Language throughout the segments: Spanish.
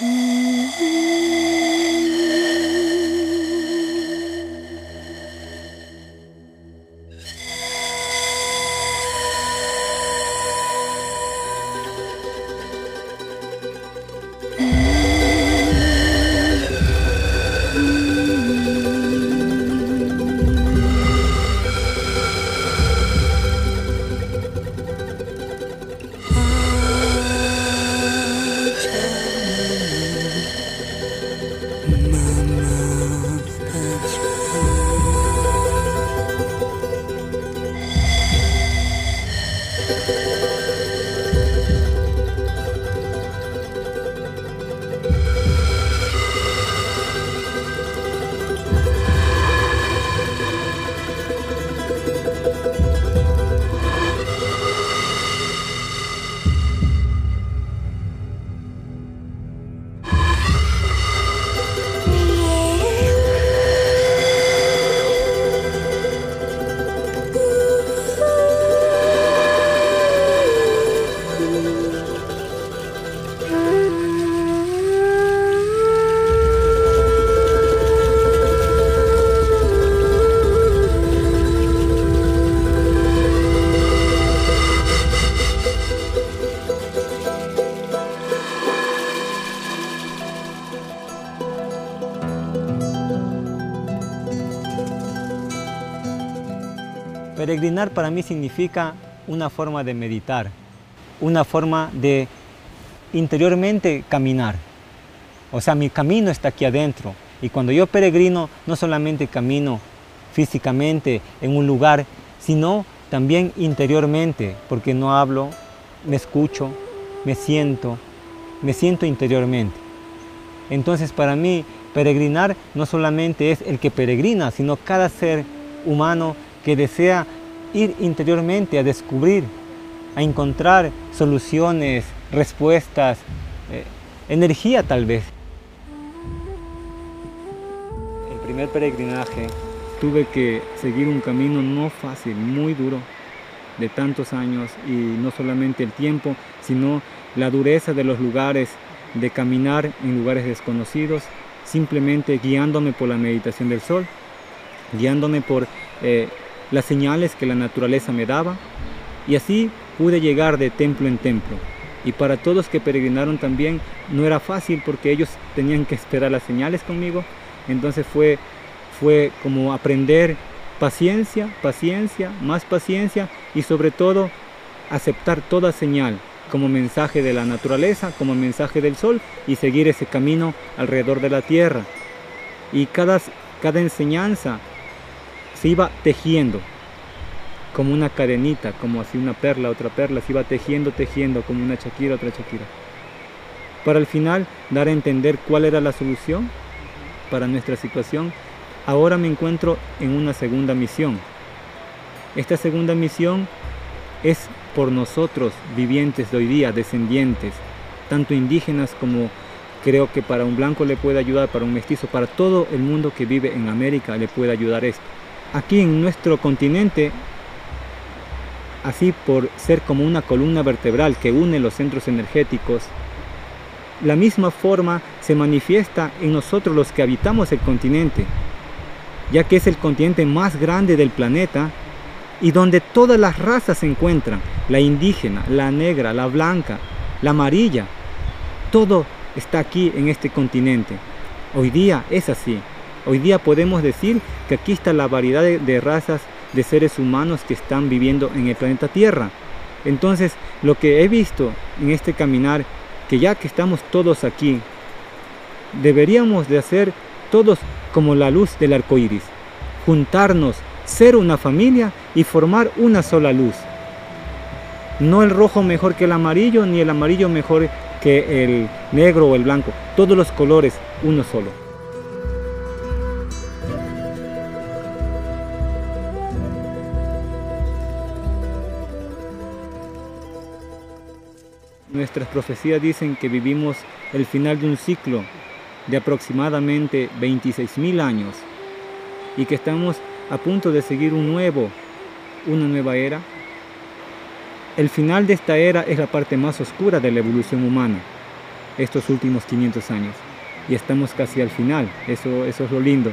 Mm-hmm. Peregrinar para mí significa una forma de meditar, una forma de interiormente caminar. O sea, mi camino está aquí adentro. Y cuando yo peregrino, no solamente camino físicamente en un lugar, sino también interiormente, porque no hablo, me escucho, me siento, me siento interiormente. Entonces para mí, peregrinar no solamente es el que peregrina, sino cada ser humano que desea ir interiormente a descubrir, a encontrar soluciones, respuestas, eh, energía tal vez. El primer peregrinaje tuve que seguir un camino no fácil, muy duro, de tantos años y no solamente el tiempo, sino la dureza de los lugares, de caminar en lugares desconocidos, simplemente guiándome por la meditación del sol, guiándome por eh, las señales que la naturaleza me daba y así pude llegar de templo en templo. Y para todos que peregrinaron también no era fácil porque ellos tenían que esperar las señales conmigo. Entonces fue, fue como aprender paciencia, paciencia, más paciencia y sobre todo aceptar toda señal como mensaje de la naturaleza, como mensaje del sol y seguir ese camino alrededor de la tierra. Y cada, cada enseñanza se iba tejiendo como una cadenita, como así una perla, otra perla, se iba tejiendo, tejiendo, como una chaquira, otra chaquira. Para al final dar a entender cuál era la solución para nuestra situación, ahora me encuentro en una segunda misión. Esta segunda misión es por nosotros, vivientes de hoy día, descendientes, tanto indígenas como creo que para un blanco le puede ayudar, para un mestizo, para todo el mundo que vive en América le puede ayudar esto aquí en nuestro continente, así por ser como una columna vertebral que une los centros energéticos, la misma forma se manifiesta en nosotros los que habitamos el continente, ya que es el continente más grande del planeta y donde todas las razas se encuentran, la indígena, la negra, la blanca, la amarilla, todo está aquí en este continente. Hoy día es así. Hoy día podemos decir que aquí está la variedad de, razas de seres humanos que están viviendo en el planeta Tierra. Entonces, lo que he visto en este caminar, que ya que estamos todos aquí, deberíamos de hacer todos como la luz del arco iris, juntarnos, ser una familia y formar una sola luz. No el rojo mejor que el amarillo, ni el amarillo mejor que el negro o el blanco, todos los colores, uno solo. Nuestras profecías dicen que vivimos el final de un ciclo de aproximadamente 26.000 años y que estamos a punto de seguir un nuevo, una nueva era. El final de esta era es la parte más oscura de la evolución humana. estos últimos 500 años. Y estamos casi al final, eso, eso es lo lindo,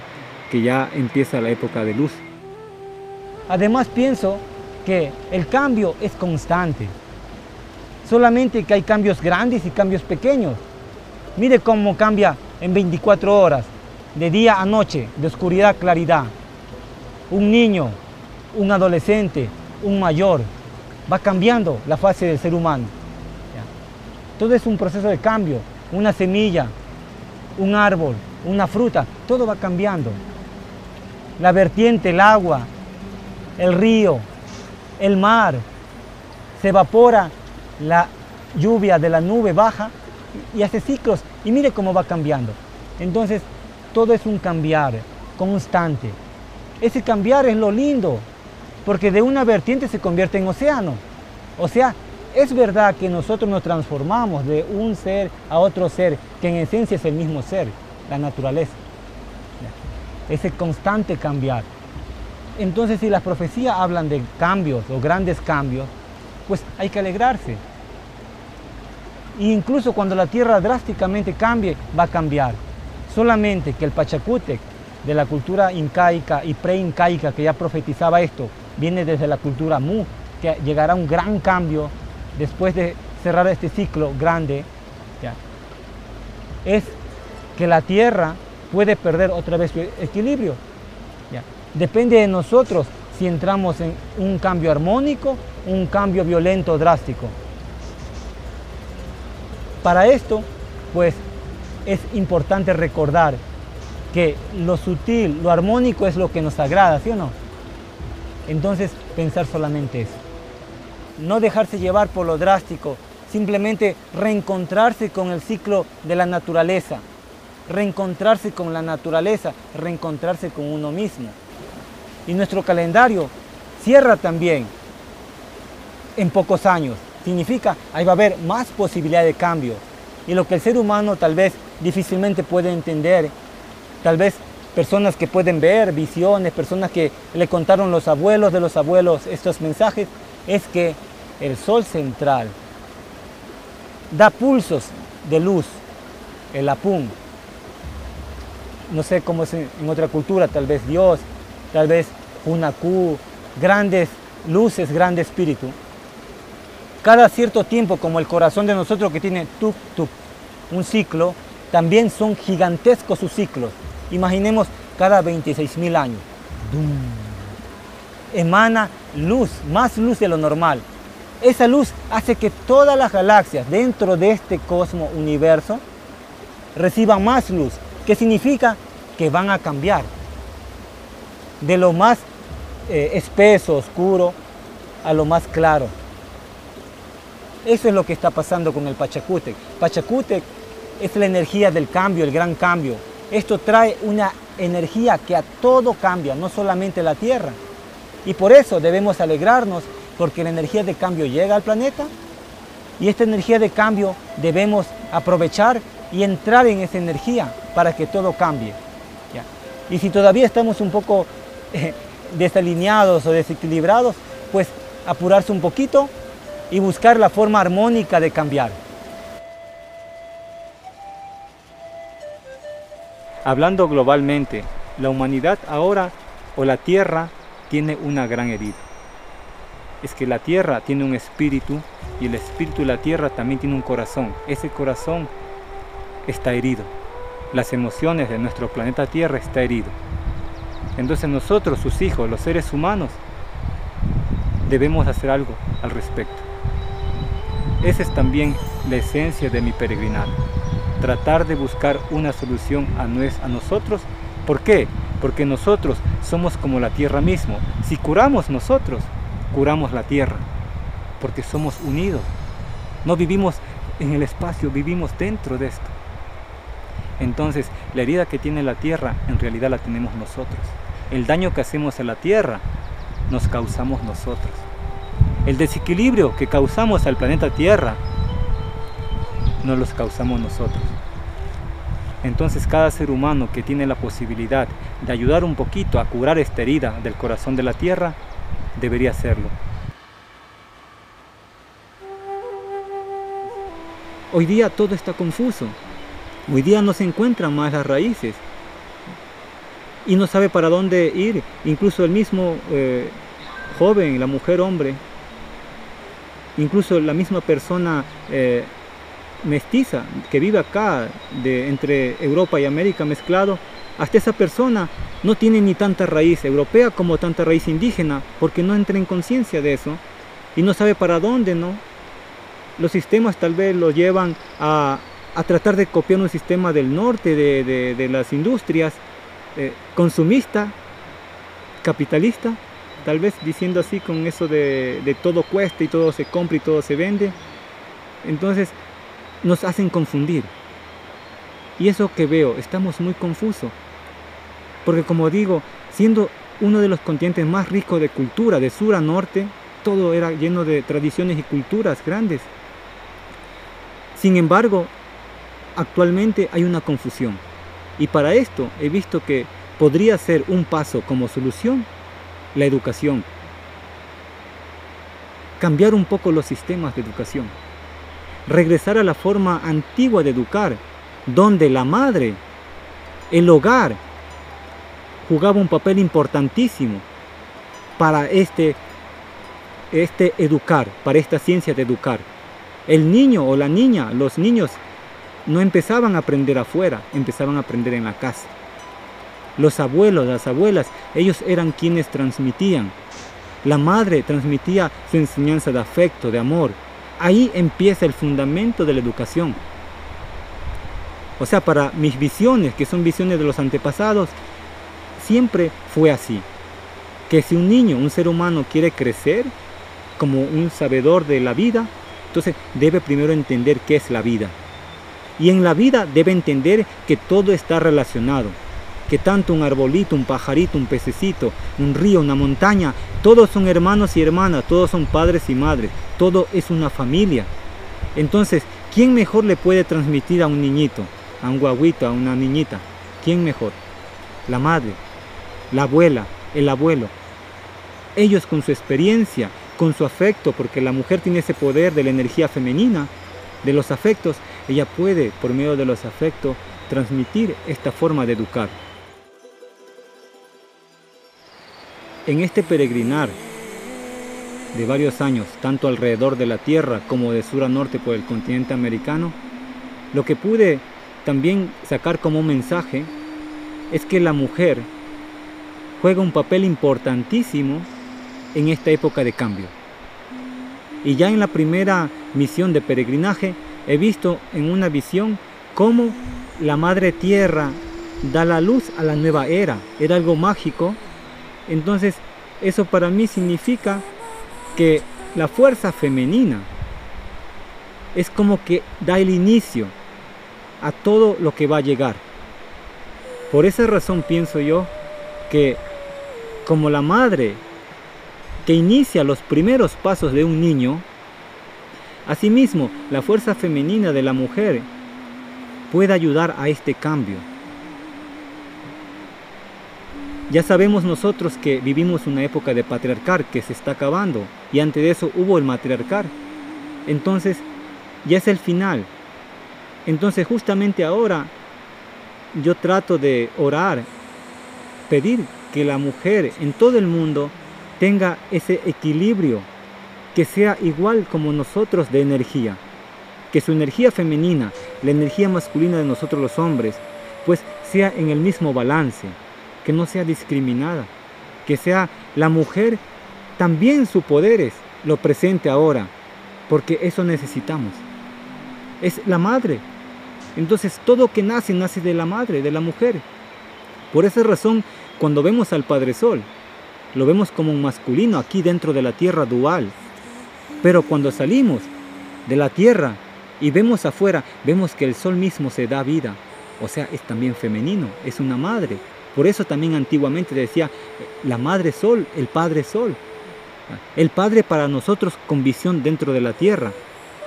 que ya empieza la época de luz. Además pienso que el cambio es constante, solamente que hay cambios grandes y cambios pequeños. Mire cómo cambia en 24 horas, de día a noche, de oscuridad a claridad. Un niño, un adolescente, un mayor, va cambiando la fase del ser humano. Todo es un proceso de cambio, una semilla, un árbol, una fruta, todo va cambiando. La vertiente, el agua, el río, el mar, se evapora la lluvia de la nube baja y hace ciclos y mire cómo va cambiando. Entonces, todo es un cambiar constante. Ese cambiar es lo lindo, porque de una vertiente se convierte en océano. O sea, es verdad que nosotros nos transformamos de un ser a otro ser, que en esencia es el mismo ser, la naturaleza. Ese constante cambiar. Entonces, si las profecías hablan de cambios o grandes cambios, pues hay que alegrarse. E incluso cuando la tierra drásticamente cambie, va a cambiar. Solamente que el Pachacútec de la cultura incaica y pre-incaica que ya profetizaba esto, viene desde la cultura Mu, que llegará un gran cambio después de cerrar este ciclo grande, es que la tierra puede perder otra vez su equilibrio. Depende de nosotros si entramos en un cambio armónico, un cambio violento, drástico. Para esto, pues es importante recordar que lo sutil, lo armónico es lo que nos agrada, ¿sí o no? Entonces, pensar solamente eso. No dejarse llevar por lo drástico, simplemente reencontrarse con el ciclo de la naturaleza, reencontrarse con la naturaleza, reencontrarse con uno mismo. Y nuestro calendario cierra también en pocos años. Significa, ahí va a haber más posibilidad de cambio. Y lo que el ser humano tal vez difícilmente puede entender, tal vez personas que pueden ver visiones, personas que le contaron los abuelos de los abuelos estos mensajes, es que el sol central da pulsos de luz, el apum. No sé cómo es en otra cultura, tal vez Dios, tal vez Hunakú, grandes luces, grande espíritu. Cada cierto tiempo, como el corazón de nosotros que tiene un ciclo, también son gigantescos sus ciclos. Imaginemos cada 26 mil años. Emana luz, más luz de lo normal. Esa luz hace que todas las galaxias dentro de este cosmo universo reciban más luz, que significa que van a cambiar de lo más eh, espeso, oscuro, a lo más claro. Eso es lo que está pasando con el Pachacútec. Pachacútec es la energía del cambio, el gran cambio. Esto trae una energía que a todo cambia, no solamente la Tierra. Y por eso debemos alegrarnos porque la energía de cambio llega al planeta y esta energía de cambio debemos aprovechar y entrar en esa energía para que todo cambie. Y si todavía estamos un poco eh, desalineados o desequilibrados, pues apurarse un poquito y buscar la forma armónica de cambiar. Hablando globalmente, la humanidad ahora o la Tierra tiene una gran herida. Es que la Tierra tiene un espíritu y el espíritu de la Tierra también tiene un corazón. Ese corazón está herido. Las emociones de nuestro planeta Tierra está herido. Entonces nosotros, sus hijos, los seres humanos, debemos hacer algo al respecto. Esa es también la esencia de mi peregrinado. Tratar de buscar una solución a, a nosotros. ¿Por qué? Porque nosotros somos como la tierra mismo. Si curamos nosotros, curamos la tierra. Porque somos unidos. No vivimos en el espacio, vivimos dentro de esto. Entonces, la herida que tiene la tierra, en realidad la tenemos nosotros. El daño que hacemos a la tierra, nos causamos nosotros. El desequilibrio que causamos al planeta Tierra, no los causamos nosotros. Entonces cada ser humano que tiene la posibilidad de ayudar un poquito a curar esta herida del corazón de la Tierra, debería hacerlo. hoy día todo está confuso. Hoy día no se encuentran más las raíces y no sabe para dónde ir. Incluso el mismo eh, joven, la mujer, hombre, incluso la misma persona eh, mestiza que vive acá de, entre Europa y América mezclado, hasta esa persona no tiene ni tanta raíz europea como tanta raíz indígena, porque no entra en conciencia de eso y no sabe para dónde, ¿no? Los sistemas tal vez lo llevan a, tratar de copiar un sistema del norte de, las industrias, eh, consumista, capitalista, tal vez diciendo así con eso de, todo cuesta y todo se compra y todo se vende. Entonces nos hacen confundir. Y eso que veo, estamos muy confusos. Porque como digo, siendo uno de los continentes más ricos de cultura, de sur a norte, todo era lleno de tradiciones y culturas grandes. Sin embargo, actualmente hay una confusión. Y para esto he visto que podría ser un paso como solución la educación. Cambiar un poco los sistemas de educación. Regresar a la forma antigua de educar, donde la madre, el hogar, jugaba un papel importantísimo para este, este educar, para esta ciencia de educar. El niño o la niña, los niños, no empezaban a aprender afuera, empezaban a aprender en la casa. Los abuelos, las abuelas, ellos eran quienes transmitían. La madre transmitía su enseñanza de afecto, de amor. Ahí empieza el fundamento de la educación. O sea, para mis visiones, que son visiones de los antepasados, siempre fue así. Que si un niño, un ser humano quiere crecer como un sabedor de la vida, entonces debe primero entender qué es la vida. Y en la vida debe entender que todo está relacionado que tanto un arbolito, un pajarito, un pececito, un río, una montaña, todos son hermanos y hermanas, todos son padres y madres, todo es una familia. Entonces, ¿quién mejor le puede transmitir a un niñito, a un guaguito, a una niñita? ¿Quién mejor? La madre, la abuela, el abuelo. Ellos con su experiencia, con su afecto, porque la mujer tiene ese poder de la energía femenina, de los afectos, ella puede, por medio de los afectos, transmitir esta forma de educar. En este peregrinar de varios años, tanto alrededor de la Tierra como de sur a norte por el continente americano, lo que pude también sacar como mensaje es que la mujer juega un papel importantísimo en esta época de cambio. Y ya en la primera misión de peregrinaje he visto en una visión cómo la Madre Tierra da la luz a la nueva era. Era algo mágico entonces, eso para mí significa que la fuerza femenina es como que da el inicio a todo lo que va a llegar. Por esa razón pienso yo que como la madre que inicia los primeros pasos de un niño, asimismo la fuerza femenina de la mujer puede ayudar a este cambio. Ya sabemos nosotros que vivimos una época de patriarcar que se está acabando y antes de eso hubo el matriarcar. Entonces, ya es el final. Entonces, justamente ahora yo trato de orar, pedir que la mujer en todo el mundo tenga ese equilibrio, que sea igual como nosotros de energía, que su energía femenina, la energía masculina de nosotros los hombres, pues sea en el mismo balance que no sea discriminada, que sea la mujer también su poderes lo presente ahora, porque eso necesitamos. Es la madre. Entonces todo que nace nace de la madre, de la mujer. Por esa razón, cuando vemos al Padre Sol, lo vemos como un masculino aquí dentro de la tierra dual. Pero cuando salimos de la tierra y vemos afuera, vemos que el sol mismo se da vida. O sea, es también femenino, es una madre. Por eso también antiguamente decía la madre sol, el padre sol. El padre para nosotros con visión dentro de la tierra.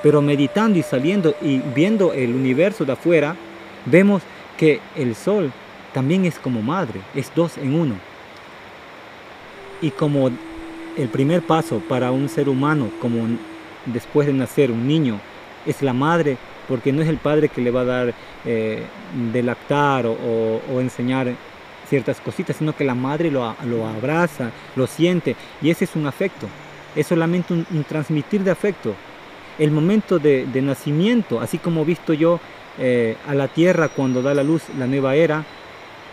Pero meditando y saliendo y viendo el universo de afuera, vemos que el sol también es como madre, es dos en uno. Y como el primer paso para un ser humano, como después de nacer un niño, es la madre, porque no es el padre que le va a dar eh, de lactar o, enseñar ciertas cositas, sino que la madre lo, abraza, lo siente, y ese es un afecto, es solamente un, transmitir de afecto. El momento de, nacimiento, así como visto yo eh, a la tierra cuando da la luz la nueva era,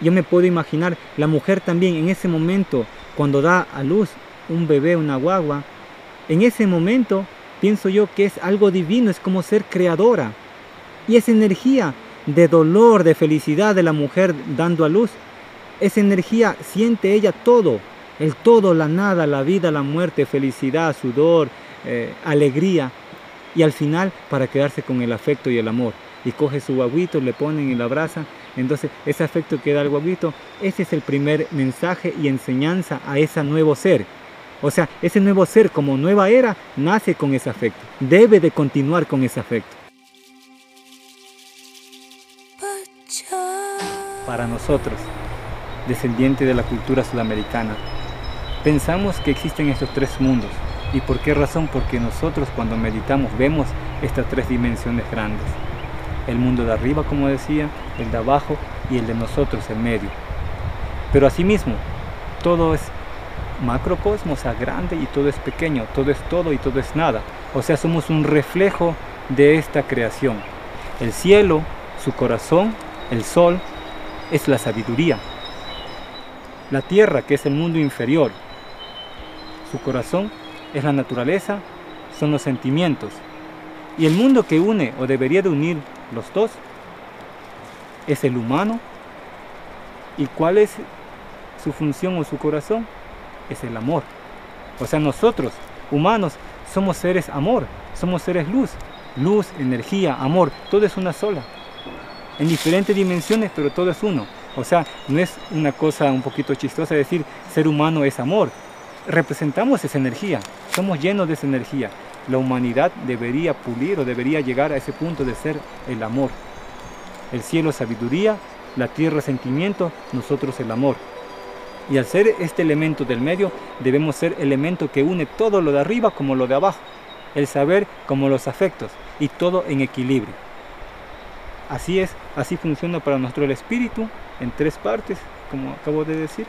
yo me puedo imaginar la mujer también en ese momento, cuando da a luz un bebé, una guagua, en ese momento pienso yo que es algo divino, es como ser creadora. Y esa energía de dolor, de felicidad de la mujer dando a luz, esa energía siente ella todo, el todo, la nada, la vida, la muerte, felicidad, sudor, eh, alegría, y al final para quedarse con el afecto y el amor. Y coge su guaguito, le ponen y la abrazan. Entonces ese afecto que da el guaguito, ese es el primer mensaje y enseñanza a ese nuevo ser. O sea, ese nuevo ser como nueva era nace con ese afecto. Debe de continuar con ese afecto. Para nosotros, descendientes de la cultura sudamericana, pensamos que existen estos tres mundos. ¿Y por qué razón? Porque nosotros cuando meditamos vemos estas tres dimensiones grandes. El mundo de arriba, como decía, el de abajo y el de nosotros, el medio. Pero asimismo, todo es macrocosmos a grande y todo es pequeño, todo es todo y todo es nada. O sea, somos un reflejo de esta creación. El cielo, su corazón, el sol, es la sabiduría. La tierra, que es el mundo inferior, su corazón es la naturaleza, son los sentimientos. Y el mundo que une o debería de unir los dos es el humano. ¿Y cuál es su función o su corazón? es el amor. O sea, nosotros, humanos, somos seres amor, somos seres luz. Luz, energía, amor, todo es una sola. En diferentes dimensiones, pero todo es uno. O sea, no es una cosa un poquito chistosa decir ser humano es amor. Representamos esa energía, somos llenos de esa energía. La humanidad debería pulir o debería llegar a ese punto de ser el amor. El cielo sabiduría, la tierra sentimiento, nosotros el amor. Y al ser este elemento del medio, debemos ser elemento que une todo lo de arriba como lo de abajo, el saber como los afectos, y todo en equilibrio. Así es, así funciona para nosotros el espíritu, en tres partes, como acabo de decir.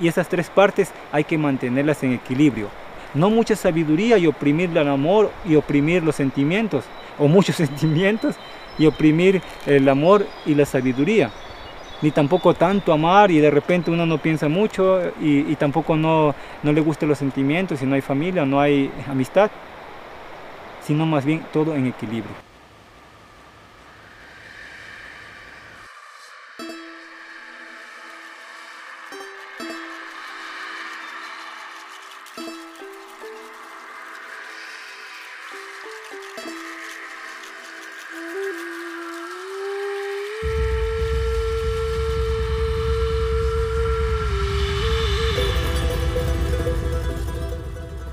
Y esas tres partes hay que mantenerlas en equilibrio. No mucha sabiduría y oprimir el amor y oprimir los sentimientos, o muchos sentimientos y oprimir el amor y la sabiduría ni tampoco tanto amar y de repente uno no piensa mucho y, tampoco no, no le gustan los sentimientos y no hay familia, no hay amistad, sino más bien todo en equilibrio.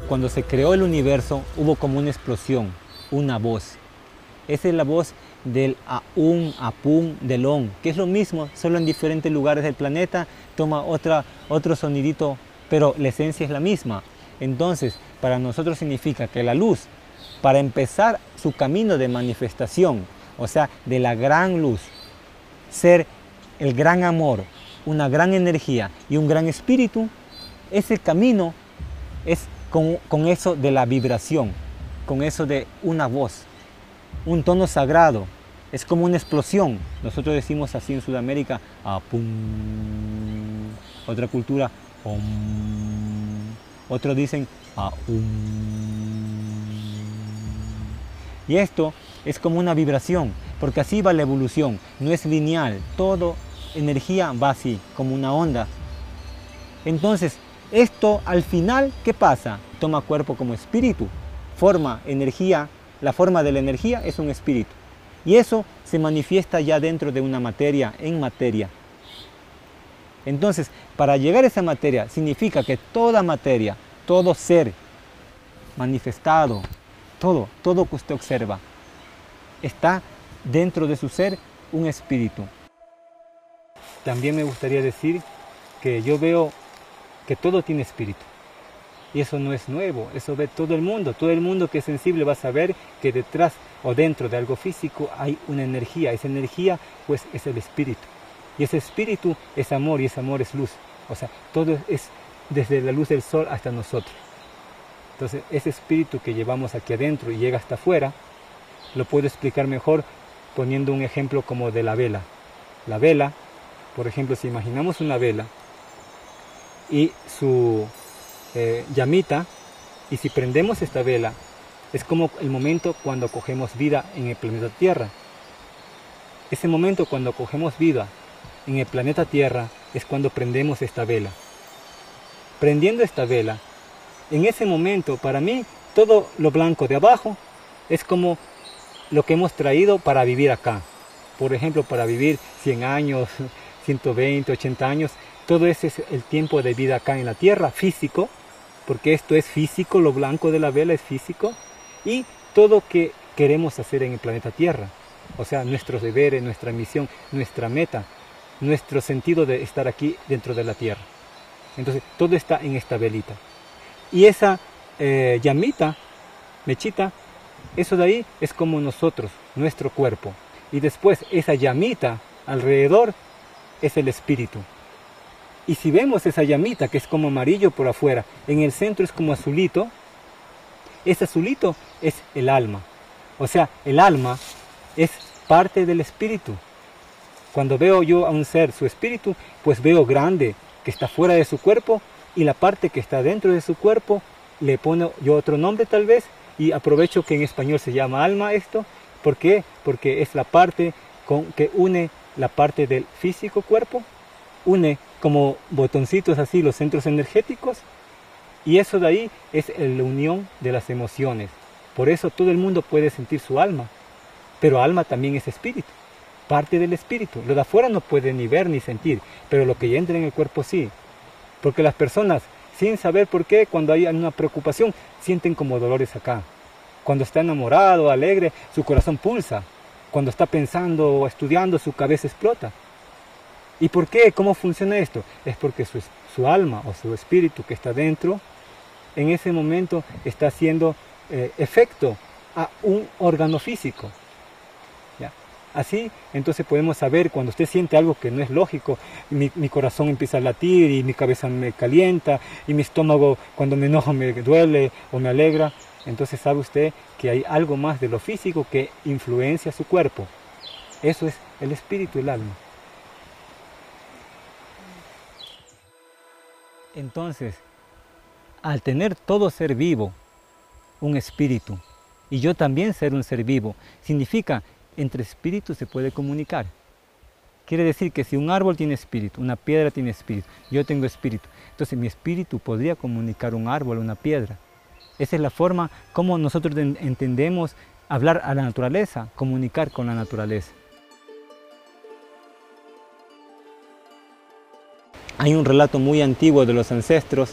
Cuando se creó el universo hubo como una explosión, una voz. Esa es la voz del Aum, Apum, del On, que es lo mismo, solo en diferentes lugares del planeta toma otra, otro sonidito, pero la esencia es la misma. Entonces, para nosotros significa que la luz, para empezar su camino de manifestación, o sea, de la gran luz, ser el gran amor, una gran energía y un gran espíritu, ese camino es con, eso de la vibración, con eso de una voz, un tono sagrado. Es como una explosión. Nosotros decimos así en Sudamérica, otra cultura, otros dicen, Y esto es como una vibración, porque así va la evolución, no es lineal, todo energía va así, como una onda. Entonces, esto al final, ¿qué pasa? Toma cuerpo como espíritu, forma, energía. La forma de la energía es un espíritu. Y eso se manifiesta ya dentro de una materia, en materia. Entonces, para llegar a esa materia, significa que toda materia, todo ser manifestado, todo, todo que usted observa, está dentro de su ser un espíritu. También me gustaría decir que yo veo que todo tiene espíritu. Y eso no es nuevo, eso ve todo el mundo. Todo el mundo que es sensible va a saber que detrás o dentro de algo físico hay una energía. Esa energía pues es el espíritu. Y ese espíritu es amor y ese amor es luz. O sea, todo es desde la luz del sol hasta nosotros. Entonces, ese espíritu que llevamos aquí adentro y llega hasta afuera, lo puedo explicar mejor poniendo un ejemplo como de la vela. La vela, por ejemplo, si imaginamos una vela y su eh, llamita, y si prendemos esta vela, es como el momento cuando cogemos vida en el planeta Tierra. Ese momento cuando cogemos vida en el planeta Tierra es cuando prendemos esta vela. Prendiendo esta vela, en ese momento, para mí, todo lo blanco de abajo es como lo que hemos traído para vivir acá. Por ejemplo, para vivir 100 años, 120, 80 años, todo ese es el tiempo de vida acá en la Tierra, físico, porque esto es físico, lo blanco de la vela es físico, y todo que queremos hacer en el planeta Tierra, o sea, nuestros deberes, nuestra misión, nuestra meta, nuestro sentido de estar aquí dentro de la Tierra. Entonces, todo está en esta velita. Y esa eh, llamita, mechita, eso de ahí es como nosotros, nuestro cuerpo. Y después esa llamita alrededor es el espíritu. Y si vemos esa llamita que es como amarillo por afuera, en el centro es como azulito, ese azulito es el alma. O sea, el alma es parte del espíritu. Cuando veo yo a un ser, su espíritu, pues veo grande, que está fuera de su cuerpo, y la parte que está dentro de su cuerpo, le pongo yo otro nombre tal vez, y aprovecho que en español se llama alma esto. ¿Por qué? Porque es la parte con, que une la parte del físico cuerpo, une como botoncitos así los centros energéticos, y eso de ahí es la unión de las emociones. Por eso todo el mundo puede sentir su alma, pero alma también es espíritu, parte del espíritu. Lo de afuera no puede ni ver ni sentir, pero lo que entra en el cuerpo sí. Porque las personas, sin saber por qué, cuando hay una preocupación, sienten como dolores acá. Cuando está enamorado, alegre, su corazón pulsa. Cuando está pensando o estudiando, su cabeza explota. ¿Y por qué? ¿Cómo funciona esto? Es porque su, alma o su espíritu que está dentro, en ese momento está haciendo eh, efecto a un órgano físico. Así, entonces podemos saber cuando usted siente algo que no es lógico, mi, corazón empieza a latir y mi cabeza me calienta y mi estómago cuando me enojo me duele o me alegra, entonces sabe usted que hay algo más de lo físico que influencia su cuerpo. Eso es el espíritu, el alma. Entonces, al tener todo ser vivo, un espíritu, y yo también ser un ser vivo, significa entre espíritus se puede comunicar. Quiere decir que si un árbol tiene espíritu, una piedra tiene espíritu, yo tengo espíritu, entonces mi espíritu podría comunicar un árbol, una piedra. Esa es la forma como nosotros entendemos hablar a la naturaleza, comunicar con la naturaleza. Hay un relato muy antiguo de los ancestros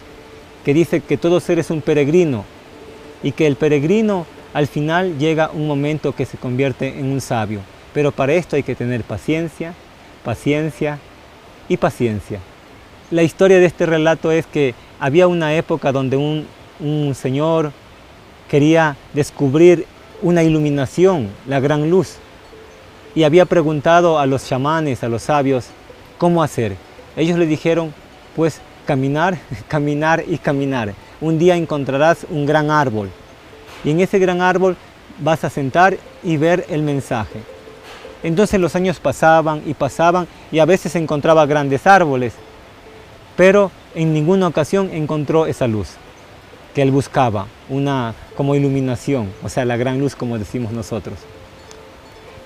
que dice que todo ser es un peregrino y que el peregrino al final llega un momento que se convierte en un sabio. Pero para esto hay que tener paciencia, paciencia y paciencia. La historia de este relato es que había una época donde un, señor quería descubrir una iluminación, la gran luz, y había preguntado a los chamanes, a los sabios, cómo hacer. Ellos le dijeron, pues caminar, caminar y caminar. Un día encontrarás un gran árbol y en ese gran árbol vas a sentar y ver el mensaje. Entonces los años pasaban y pasaban y a veces encontraba grandes árboles, pero en ninguna ocasión encontró esa luz que él buscaba, una como iluminación, o sea, la gran luz como decimos nosotros.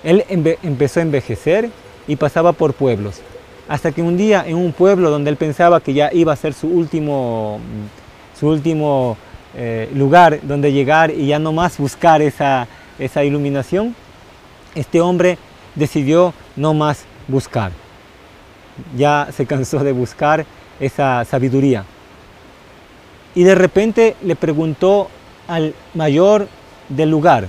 Él empezó a envejecer y pasaba por pueblos, hasta que un día en un pueblo donde él pensaba que ya iba a ser su último, su último eh, lugar donde llegar y ya no más buscar esa, esa iluminación, este hombre decidió no más buscar. Ya se cansó de buscar esa sabiduría. Y de repente le preguntó al mayor del lugar.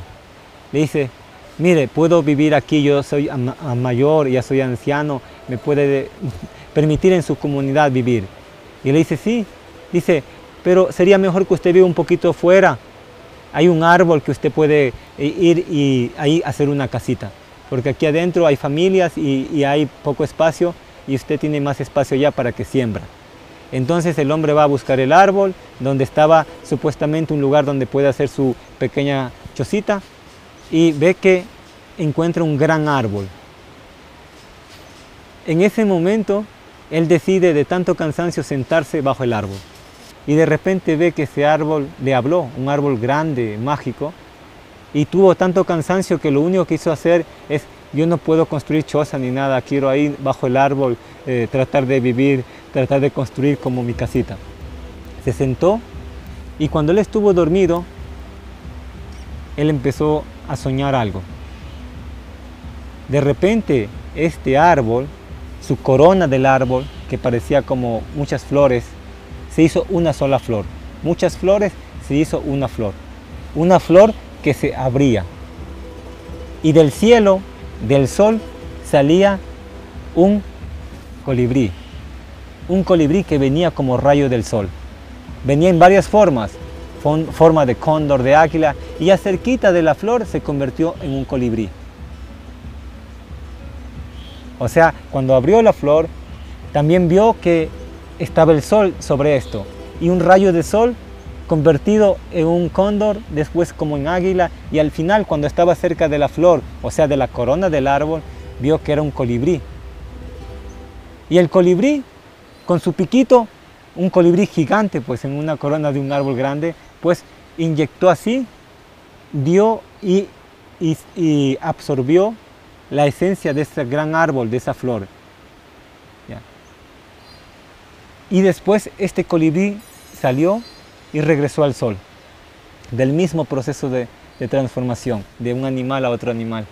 Le dice, mire, puedo vivir aquí, yo soy mayor, ya soy anciano, me puede permitir en su comunidad vivir. Y le dice, sí. Dice, pero sería mejor que usted viva un poquito fuera. Hay un árbol que usted puede ir y ahí hacer una casita, porque aquí adentro hay familias y, y hay poco espacio y usted tiene más espacio ya para que siembra. Entonces el hombre va a buscar el árbol donde estaba supuestamente un lugar donde puede hacer su pequeña chocita y ve que encuentra un gran árbol. En ese momento él decide de tanto cansancio sentarse bajo el árbol y de repente ve que ese árbol le habló, un árbol grande, mágico, y tuvo tanto cansancio que lo único que hizo hacer es yo no puedo construir choza ni nada, quiero ahí bajo el árbol eh, tratar de vivir, tratar de construir como mi casita. Se sentó y cuando él estuvo dormido, él empezó a soñar algo. De repente, este árbol, su corona del árbol, que parecía como muchas flores, se hizo una sola flor. Muchas flores, se hizo una flor. Una flor que se abría. Y del cielo del sol salía un colibrí, un colibrí que venía como rayo del sol. Venía en varias formas, forma de cóndor, de águila, y a cerquita de la flor se convirtió en un colibrí. O sea, cuando abrió la flor, también vio que estaba el sol sobre esto, y un rayo de sol convertido en un cóndor, después como en águila, y al final cuando estaba cerca de la flor, o sea, de la corona del árbol, vio que era un colibrí. Y el colibrí, con su piquito, un colibrí gigante, pues en una corona de un árbol grande, pues inyectó así, dio y, y, absorbió la esencia de ese gran árbol, de esa flor. Y después este colibrí salió y regresó al sol, del mismo proceso de, transformación, de un animal a otro animal.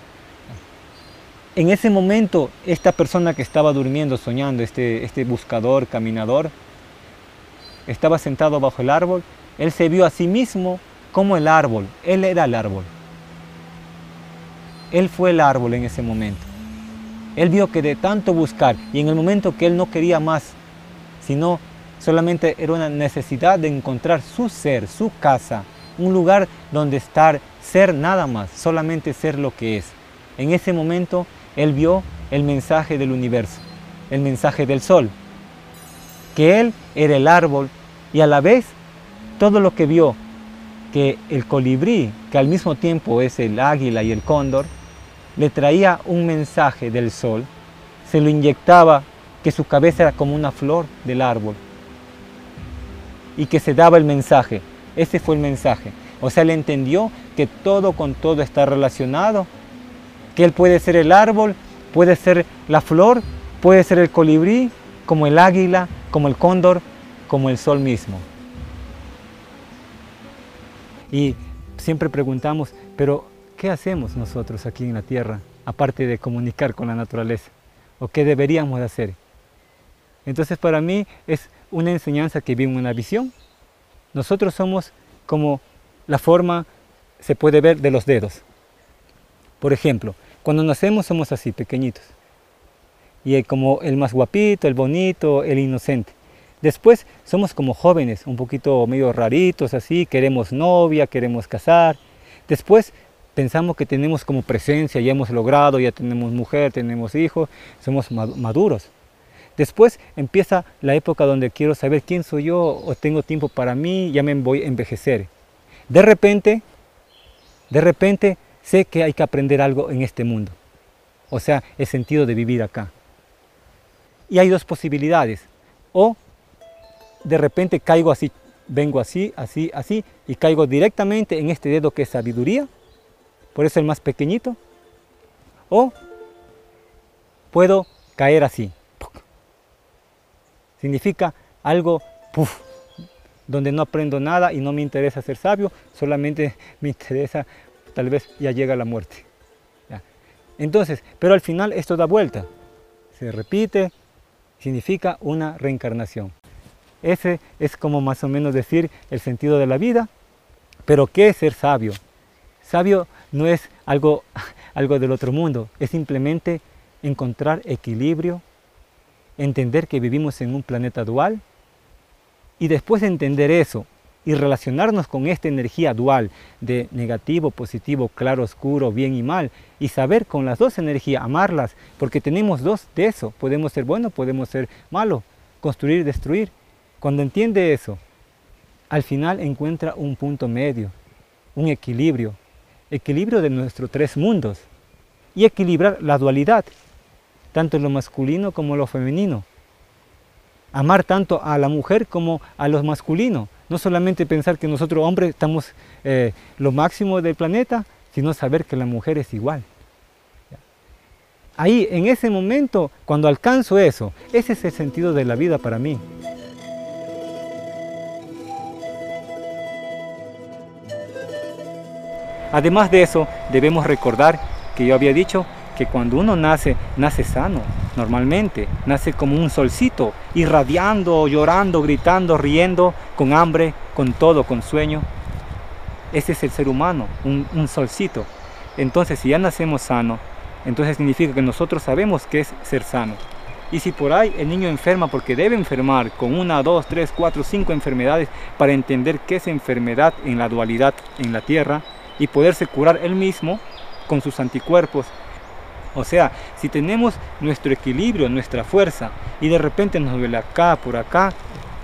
En ese momento, esta persona que estaba durmiendo, soñando, este, este buscador, caminador, estaba sentado bajo el árbol, él se vio a sí mismo como el árbol, él era el árbol. Él fue el árbol en ese momento. Él vio que de tanto buscar y en el momento que él no quería más, sino Solamente era una necesidad de encontrar su ser, su casa, un lugar donde estar, ser nada más, solamente ser lo que es. En ese momento él vio el mensaje del universo, el mensaje del sol, que él era el árbol y a la vez todo lo que vio, que el colibrí, que al mismo tiempo es el águila y el cóndor, le traía un mensaje del sol, se lo inyectaba que su cabeza era como una flor del árbol y que se daba el mensaje. Ese fue el mensaje. O sea, él entendió que todo con todo está relacionado, que él puede ser el árbol, puede ser la flor, puede ser el colibrí, como el águila, como el cóndor, como el sol mismo. Y siempre preguntamos, pero ¿qué hacemos nosotros aquí en la tierra, aparte de comunicar con la naturaleza? ¿O qué deberíamos hacer? Entonces para mí es una enseñanza que vi en una visión. Nosotros somos como la forma, se puede ver, de los dedos. Por ejemplo, cuando nacemos somos así, pequeñitos. Y como el más guapito, el bonito, el inocente. Después somos como jóvenes, un poquito medio raritos, así, queremos novia, queremos casar. Después pensamos que tenemos como presencia, ya hemos logrado, ya tenemos mujer, tenemos hijos, somos maduros. Después empieza la época donde quiero saber quién soy yo o tengo tiempo para mí, ya me voy a envejecer. De repente, de repente sé que hay que aprender algo en este mundo. O sea, el sentido de vivir acá. Y hay dos posibilidades. O de repente caigo así, vengo así, así, así, y caigo directamente en este dedo que es sabiduría, por eso el más pequeñito. O puedo caer así, Significa algo donde no aprendo nada y no me interesa ser sabio, solamente me interesa, tal vez ya llega la muerte. Entonces, pero al final esto da vuelta, se repite, significa una reencarnación. Ese es como más o menos decir el sentido de la vida, pero ¿qué es ser sabio? Sabio no es algo, algo del otro mundo, es simplemente encontrar equilibrio, entender que vivimos en un planeta dual Y después de entender eso y relacionarnos con esta energía dual de negativo, positivo, claro, oscuro, bien y mal, y saber con las dos energías, amarlas, porque tenemos dos de eso, podemos ser bueno, podemos ser malo, construir, destruir. Cuando entiende eso, al final encuentra un punto medio, un equilibrio, equilibrio de nuestros tres mundos, y equilibrar la dualidad, tanto lo masculino como lo femenino. Amar tanto a la mujer como a lo masculino, no solamente pensar que nosotros hombres estamos eh, lo máximo del planeta, sino saber que la mujer es igual. Ahí, en ese momento, cuando alcanzo eso, ese es el sentido de la vida para mí. Además de eso, debemos recordar que yo había dicho que cuando uno nace, nace sano, normalmente, nace como un solcito, irradiando, llorando, gritando, riendo, con hambre, con todo, con sueño. Ese es el ser humano, un, solcito. Entonces, si ya nacemos sano, entonces significa que nosotros sabemos qué es ser sano. Y si por ahí el niño enferma, porque debe enfermar con una, dos, tres, cuatro, cinco enfermedades para entender qué es enfermedad en la dualidad en la tierra y poderse curar él mismo con sus anticuerpos o sea, si tenemos nuestro equilibrio, nuestra fuerza, y de repente nos duele acá, por acá,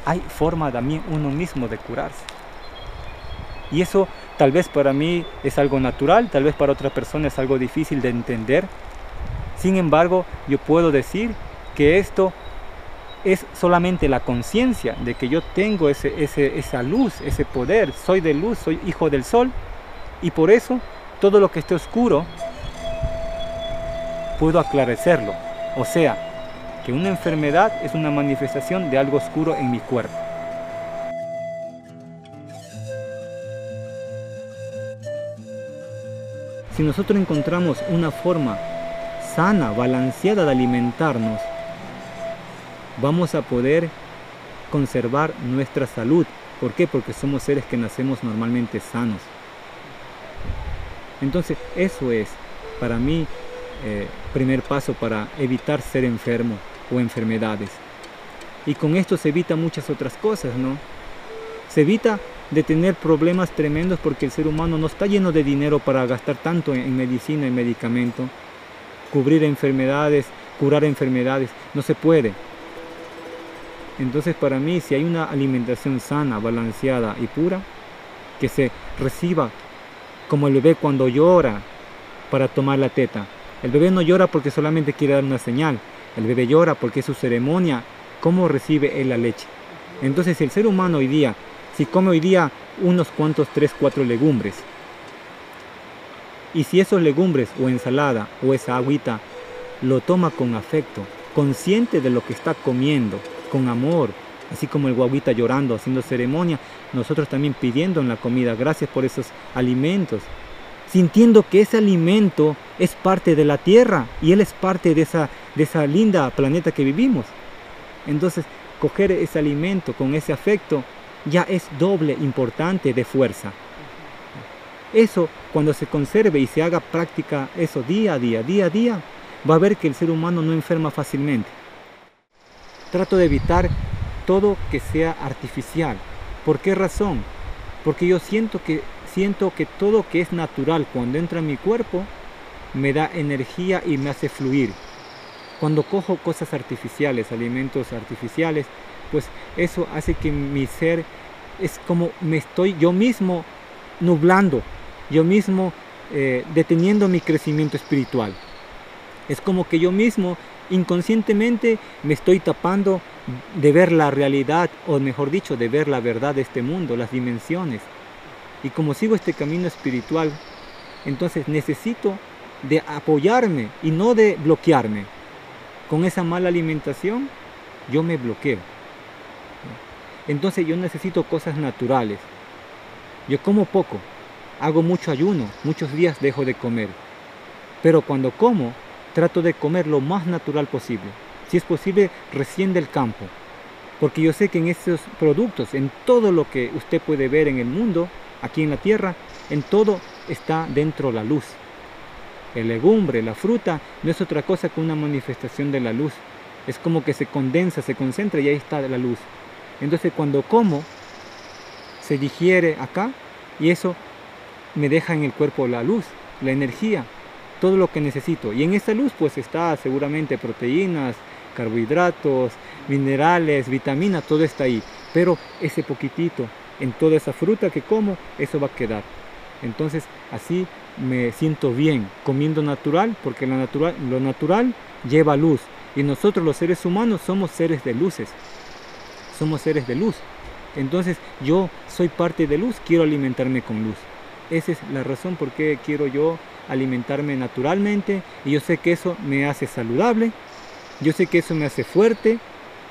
hay forma también uno mismo de curarse. Y eso tal vez para mí es algo natural, tal vez para otra persona es algo difícil de entender. Sin embargo, yo puedo decir que esto es solamente la conciencia de que yo tengo ese, esa luz, ese poder, soy de luz, soy hijo del sol, y por eso todo lo que esté oscuro puedo aclarecerlo. O sea, que una enfermedad es una manifestación de algo oscuro en mi cuerpo. Si nosotros encontramos una forma sana, balanceada de alimentarnos, vamos a poder conservar nuestra salud. ¿Por qué? Porque somos seres que nacemos normalmente sanos. Entonces, eso es para mí eh, primer paso para evitar ser enfermo o enfermedades. Y con esto se evita muchas otras cosas, ¿no? Se evita de tener problemas tremendos porque el ser humano no está lleno de dinero para gastar tanto en, medicina y medicamento. Cubrir enfermedades, curar enfermedades, no se puede. Entonces para mí si hay una alimentación sana, balanceada y pura, que se reciba como el bebé cuando llora para tomar la teta, el bebé no llora porque solamente quiere dar una señal. El bebé llora porque es su ceremonia, cómo recibe él la leche. Entonces el ser humano hoy día, si come hoy día unos cuantos 3, 4 legumbres, y si esos legumbres o ensalada o esa agüita lo toma con afecto, consciente de lo que está comiendo, con amor, así como el guaguita llorando, haciendo ceremonia, nosotros también pidiendo en la comida, gracias por esos alimentos, sintiendo que ese alimento es parte de la tierra y él es parte de esa, de esa linda planeta que vivimos. Entonces, coger ese alimento con ese afecto ya es doble importante de fuerza. Eso, cuando se conserve y se haga práctica eso día a día, día a día, va a ver que el ser humano no enferma fácilmente. Trato de evitar todo que sea artificial. ¿Por qué razón? Porque yo siento que siento que todo que es natural cuando entra en mi cuerpo me da energía y me hace fluir. Cuando cojo cosas artificiales, alimentos artificiales, pues eso hace que mi ser es como me estoy yo mismo nublando, yo mismo eh, deteniendo mi crecimiento espiritual. Es como que yo mismo inconscientemente me estoy tapando de ver la realidad, o mejor dicho, de ver la verdad de este mundo, las dimensiones. Y como sigo este camino espiritual, entonces necesito de apoyarme y no de bloquearme. Con esa mala alimentación yo me bloqueo. Entonces yo necesito cosas naturales. Yo como poco, hago mucho ayuno, muchos días dejo de comer. Pero cuando como, trato de comer lo más natural posible. Si es posible, recién del campo. Porque yo sé que en esos productos, en todo lo que usted puede ver en el mundo, aquí en la tierra, en todo está dentro la luz. El legumbre, la fruta, no es otra cosa que una manifestación de la luz. Es como que se condensa, se concentra y ahí está la luz. Entonces cuando como, se digiere acá y eso me deja en el cuerpo la luz, la energía, todo lo que necesito. Y en esa luz pues está seguramente proteínas, carbohidratos, minerales, vitaminas, todo está ahí. Pero ese poquitito en toda esa fruta que como, eso va a quedar. Entonces así me siento bien comiendo natural porque lo natural, lo natural lleva luz. Y nosotros los seres humanos somos seres de luces. Somos seres de luz. Entonces yo soy parte de luz, quiero alimentarme con luz. Esa es la razón por qué quiero yo alimentarme naturalmente y yo sé que eso me hace saludable, yo sé que eso me hace fuerte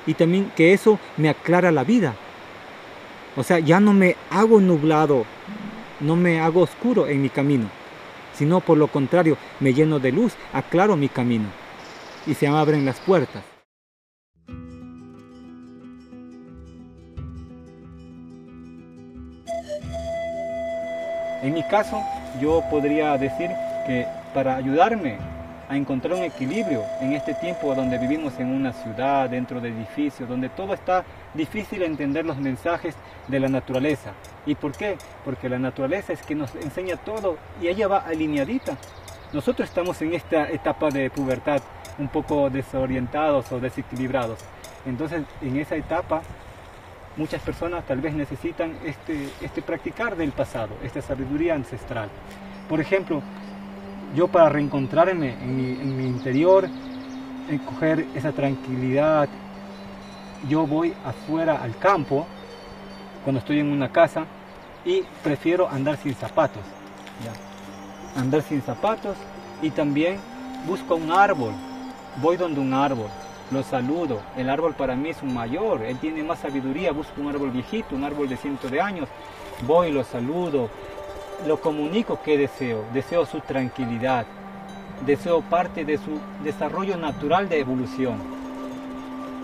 y también que eso me aclara la vida. O sea, ya no me hago nublado, no me hago oscuro en mi camino, sino por lo contrario, me lleno de luz, aclaro mi camino y se abren las puertas. En mi caso, yo podría decir que para ayudarme a encontrar un equilibrio en este tiempo donde vivimos en una ciudad, dentro de edificios, donde todo está difícil entender los mensajes de la naturaleza. ¿Y por qué? Porque la naturaleza es que nos enseña todo y ella va alineadita. Nosotros estamos en esta etapa de pubertad un poco desorientados o desequilibrados. Entonces, en esa etapa muchas personas tal vez necesitan este, este practicar del pasado, esta sabiduría ancestral. Por ejemplo, yo para reencontrarme en mi, interior, en coger esa tranquilidad, yo voy afuera al campo, cuando estoy en una casa, y prefiero andar sin zapatos. Andar sin zapatos y también busco un árbol, voy donde un árbol, lo saludo. El árbol para mí es un mayor, él tiene más sabiduría. Busco un árbol viejito, un árbol de cientos de años. Voy, lo saludo, lo comunico que deseo. Deseo su tranquilidad. Deseo parte de su desarrollo natural de evolución.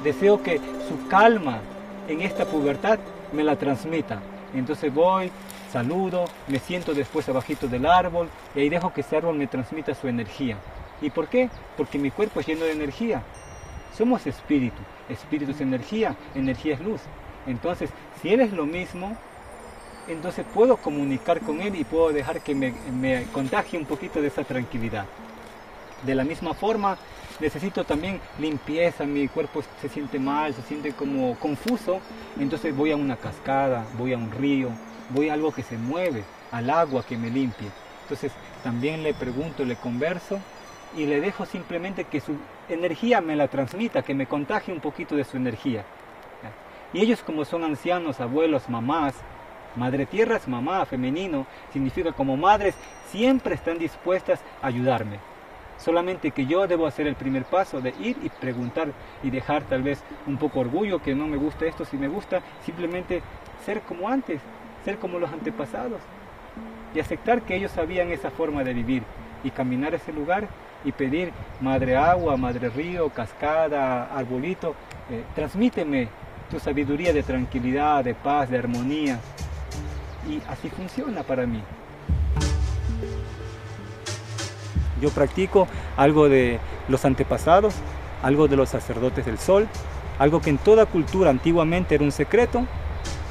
Deseo que su calma en esta pubertad me la transmita. Entonces voy, saludo, me siento después abajito del árbol y ahí dejo que ese árbol me transmita su energía. ¿Y por qué? Porque mi cuerpo es lleno de energía. Somos espíritu, espíritu es energía, energía es luz. Entonces, si Él es lo mismo, entonces puedo comunicar con Él y puedo dejar que me, me contagie un poquito de esa tranquilidad. De la misma forma, necesito también limpieza, mi cuerpo se siente mal, se siente como confuso, entonces voy a una cascada, voy a un río, voy a algo que se mueve, al agua que me limpie. Entonces también le pregunto, le converso y le dejo simplemente que su energía me la transmita, que me contagie un poquito de su energía. Y ellos como son ancianos, abuelos, mamás, madre tierra es mamá, femenino, significa como madres, siempre están dispuestas a ayudarme. Solamente que yo debo hacer el primer paso de ir y preguntar y dejar tal vez un poco orgullo que no me gusta esto, si me gusta, simplemente ser como antes, ser como los antepasados y aceptar que ellos sabían esa forma de vivir y caminar ese lugar y pedir, Madre Agua, Madre Río, Cascada, Arbolito, eh, transmíteme tu sabiduría de tranquilidad, de paz, de armonía. Y así funciona para mí. Yo practico algo de los antepasados, algo de los sacerdotes del sol, algo que en toda cultura antiguamente era un secreto,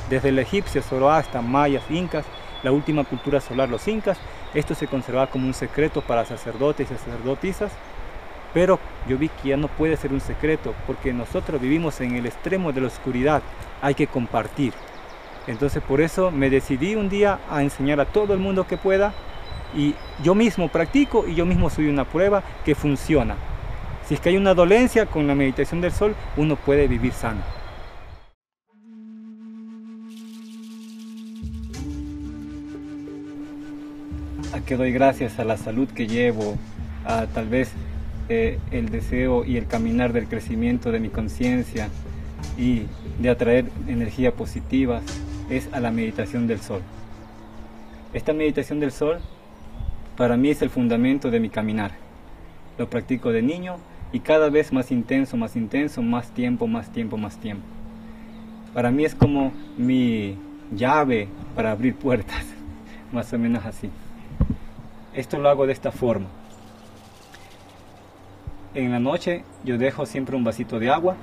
desde el egipcio, zoroasta, mayas, incas, la última cultura solar, los incas, esto se conservaba como un secreto para sacerdotes y sacerdotisas, pero yo vi que ya no puede ser un secreto porque nosotros vivimos en el extremo de la oscuridad, hay que compartir. Entonces por eso me decidí un día a enseñar a todo el mundo que pueda y yo mismo practico y yo mismo soy una prueba que funciona. Si es que hay una dolencia con la meditación del sol, uno puede vivir sano. que doy gracias a la salud que llevo, a tal vez eh, el deseo y el caminar del crecimiento de mi conciencia y de atraer energía positiva es a la meditación del sol. Esta meditación del sol para mí es el fundamento de mi caminar. Lo practico de niño y cada vez más intenso, más intenso, más tiempo, más tiempo, más tiempo. Para mí es como mi llave para abrir puertas, más o menos así. Esto lo hago de esta forma. En la noche yo dejo siempre un vasito de agua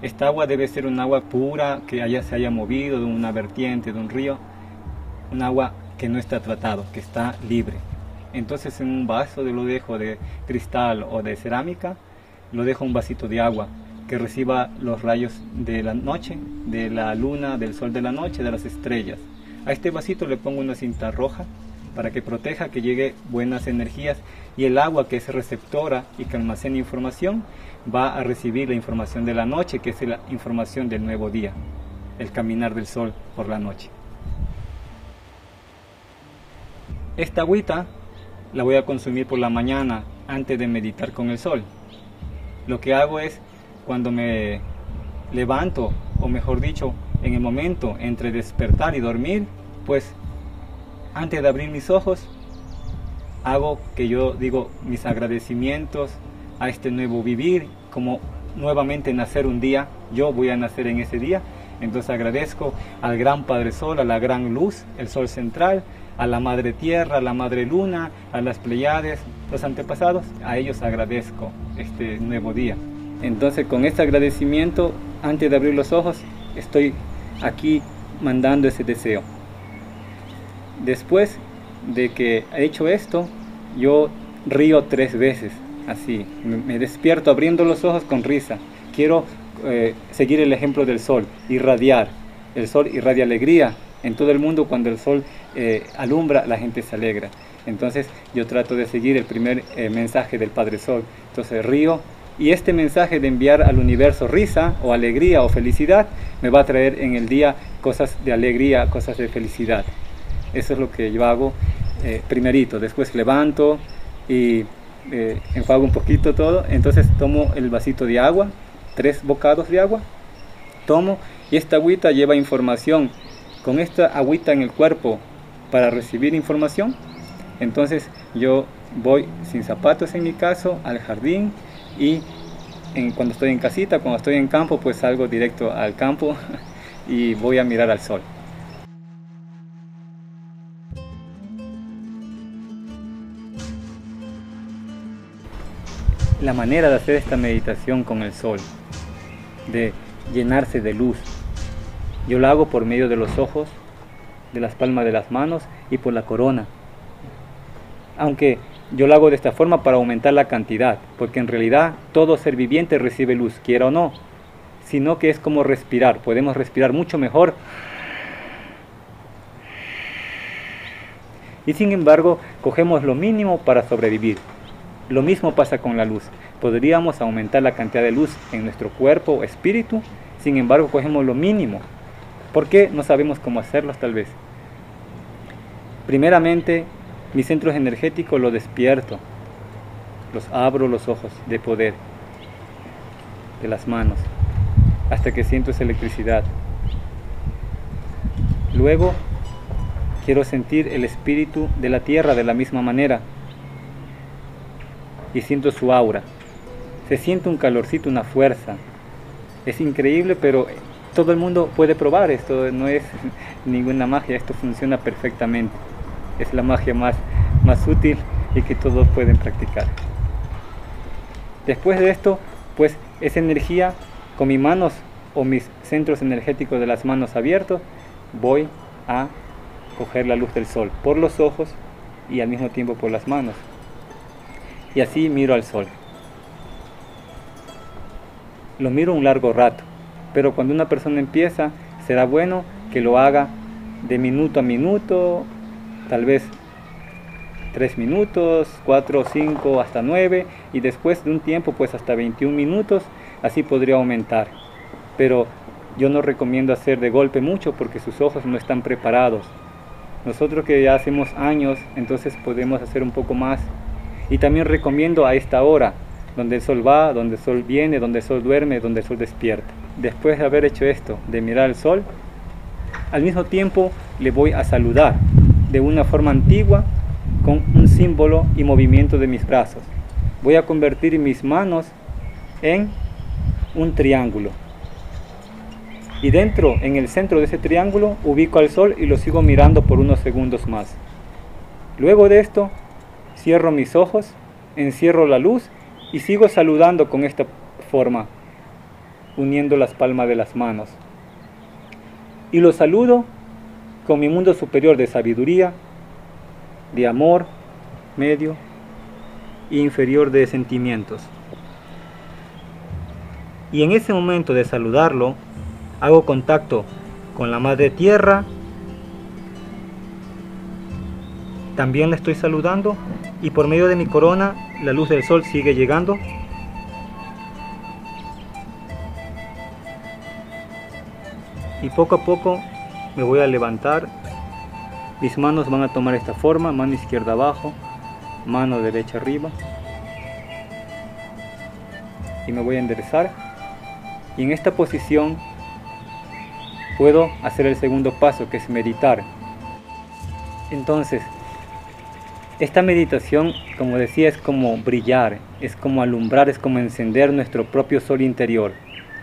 Esta agua debe ser un agua pura que haya, se haya movido de una vertiente, de un río, un agua que no está tratado, que está libre. Entonces en un vaso de lo dejo de cristal o de cerámica, lo dejo un vasito de agua que reciba los rayos de la noche, de la luna, del sol de la noche, de las estrellas. A este vasito le pongo una cinta roja para que proteja que llegue buenas energías y el agua que es receptora y que almacena información va a recibir la información de la noche, que es la información del nuevo día, el caminar del sol por la noche. Esta agüita la voy a consumir por la mañana antes de meditar con el sol. Lo que hago es cuando me levanto, o mejor dicho, en el momento entre despertar y dormir, pues antes de abrir mis ojos, hago que yo digo mis agradecimientos a este nuevo vivir, como nuevamente nacer un día, yo voy a nacer en ese día. Entonces agradezco al gran Padre Sol, a la gran luz, el Sol central, a la Madre Tierra, a la Madre Luna, a las Pleiades, los antepasados, a ellos agradezco este nuevo día. Entonces con este agradecimiento, antes de abrir los ojos, estoy aquí mandando ese deseo. Después de que he hecho esto, yo río tres veces así. Me, despierto abriendo los ojos con risa. Quiero eh, seguir el ejemplo del sol, irradiar. El sol irradia alegría. En todo el mundo cuando el sol eh, alumbra, la gente se alegra. Entonces yo trato de seguir el primer eh, mensaje del Padre Sol. Entonces río y este mensaje de enviar al universo risa o alegría o felicidad me va a traer en el día cosas de alegría, cosas de felicidad. Eso es lo que yo hago primerito. Después levanto y eh, un poquito todo, entonces tomo el vasito de agua, tres bocados de agua, tomo y esta agüita lleva información. Con esta agüita en el cuerpo para recibir información, entonces yo voy sin zapatos en mi caso al jardín y cuando estoy en casita, cuando estoy en campo, pues salgo directo al campo y voy a mirar al sol. La manera de hacer esta meditación con el sol, de llenarse de luz. Yo la hago por medio de los ojos, de las palmas de las manos y por la corona. Aunque yo lo hago de esta forma para aumentar la cantidad, porque en realidad todo ser viviente recibe luz, quiera o no, sino que es como respirar, podemos respirar mucho mejor. Y sin embargo, cogemos lo mínimo para sobrevivir. Lo mismo pasa con la luz. Podríamos aumentar la cantidad de luz en nuestro cuerpo o espíritu, sin embargo cogemos lo mínimo. ¿Por qué? No sabemos cómo hacerlo tal vez. Primeramente, mis centros energéticos los despierto, los abro los ojos de poder de las manos hasta que siento esa electricidad. Luego quiero sentir el espíritu de la tierra de la misma manera y siento su aura. Se siente un calorcito, una fuerza. Es increíble, pero todo el mundo puede probar esto, no es ninguna magia, esto funciona perfectamente. Es la magia más, más útil y que todos pueden practicar. Después de esto, pues esa energía con mis manos o mis centros energéticos de las manos abiertos, voy a coger la luz del sol por los ojos y al mismo tiempo por las manos y así miro al sol. Lo miro un largo rato, pero cuando una persona empieza, será bueno que lo haga de minuto a minuto, tal vez tres minutos, cuatro, cinco, hasta nueve, y después de un tiempo pues hasta 21 minutos, así podría aumentar. Pero yo no recomiendo hacer de golpe mucho porque sus ojos no están preparados. Nosotros que ya hacemos años, entonces podemos hacer un poco más y también recomiendo a esta hora, donde el sol va, donde el sol viene, donde el sol duerme, donde el sol despierta. Después de haber hecho esto, de mirar el sol, al mismo tiempo le voy a saludar de una forma antigua con un símbolo y movimiento de mis brazos. Voy a convertir mis manos en un triángulo. Y dentro, en el centro de ese triángulo, ubico al sol y lo sigo mirando por unos segundos más. Luego de esto, Cierro mis ojos, encierro la luz y sigo saludando con esta forma. uniendo las palmas de las manos. Y lo saludo con mi mundo superior de sabiduría, de amor, medio e inferior de sentimientos. Y en ese momento de saludarlo, hago contacto con la Madre Tierra. También la estoy saludando y por medio de mi corona la luz del sol sigue llegando. Y poco a poco me voy a levantar. Mis manos van a tomar esta forma, mano izquierda abajo, mano derecha arriba. Y me voy a enderezar. Y en esta posición puedo hacer el segundo paso, que es meditar. Entonces, esta meditación, como decía, es como brillar, es como alumbrar, es como encender nuestro propio sol interior.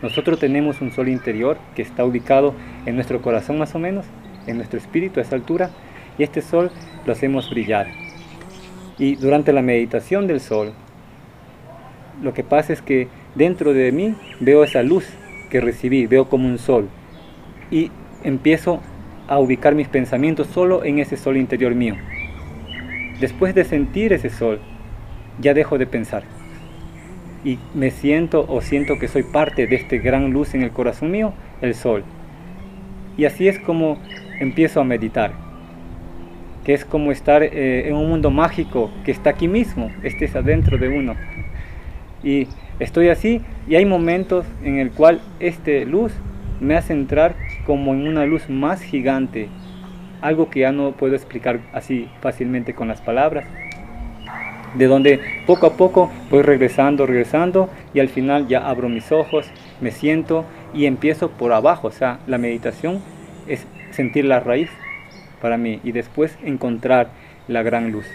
Nosotros tenemos un sol interior que está ubicado en nuestro corazón más o menos, en nuestro espíritu a esa altura, y este sol lo hacemos brillar. Y durante la meditación del sol, lo que pasa es que dentro de mí veo esa luz que recibí, veo como un sol, y empiezo a ubicar mis pensamientos solo en ese sol interior mío. Después de sentir ese sol, ya dejo de pensar. Y me siento o siento que soy parte de este gran luz en el corazón mío, el sol. Y así es como empiezo a meditar. Que es como estar eh, en un mundo mágico que está aquí mismo, este es adentro de uno. Y estoy así y hay momentos en el cual este luz me hace entrar como en una luz más gigante, algo que ya no puedo explicar así fácilmente con las palabras, de donde poco a poco voy regresando, regresando y al final ya abro mis ojos, me siento y empiezo por abajo, o sea, la meditación es sentir la raíz para mí y después encontrar la gran luz.